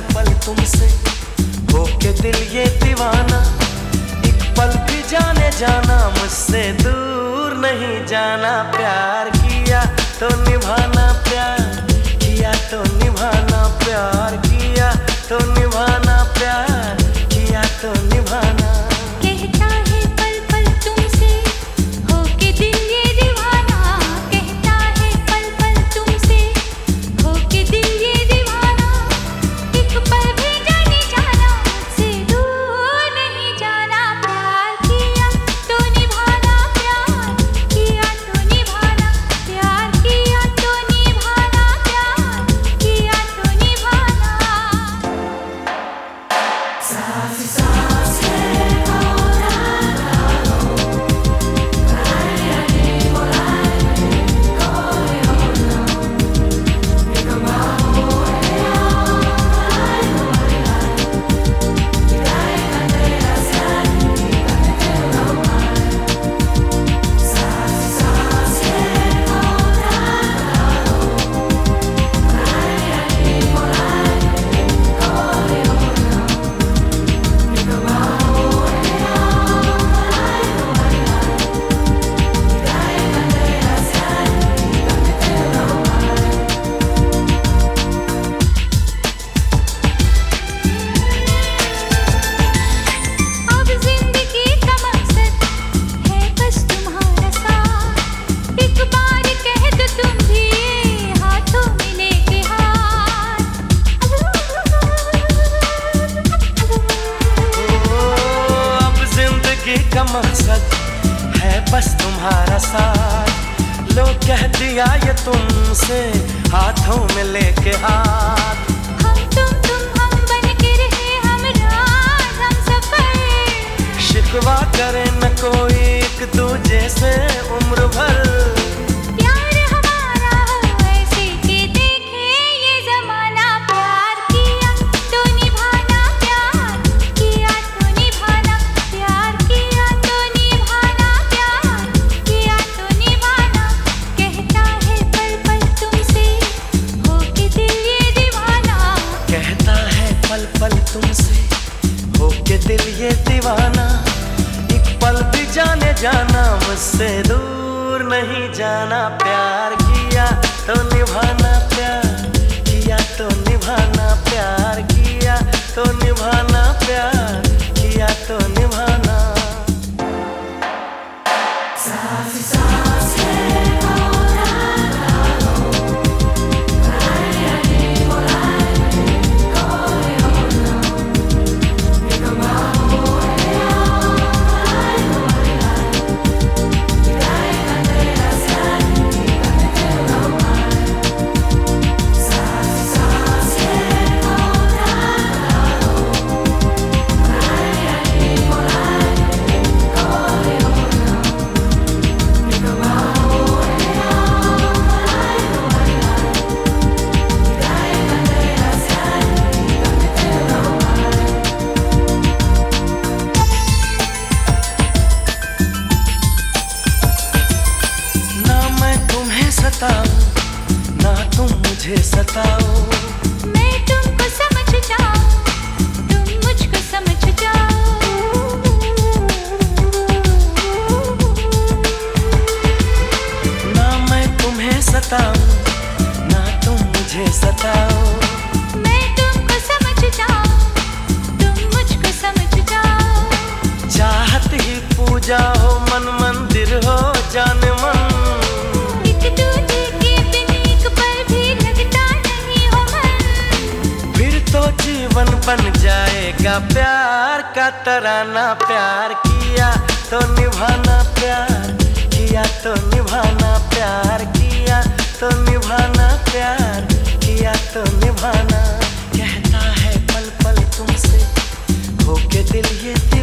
पल पल तुमसे हो के दिल ये दीवाना। एक पल भी जाने जाना, मुझसे दूर नहीं जाना। प्यार किया तो निभाना। का मकसद है बस तुम्हारा साथ। लो कह दिया ये तुमसे हाथों में लेके हाथ। हम तुम तुम हम बन के रहे हम राज हम सफ़र। शिकवा करे न कोई एक दूजे से उम्र भर। जाने, मुझसे दूर नहीं जाना। प्यार किया तो निभाना प्यार, किया तो निभाना प्यार, किया तो निभाना प्यार। सताओ ना तुम मुझे सताओ। मिलेगा प्यार का तराना प्यार किया तो निभाना प्यार, किया तो निभाना प्यार, किया तो निभाना प्यार, किया तो निभाना। कहता है पल पल तुमसे, होके दिल ये दिल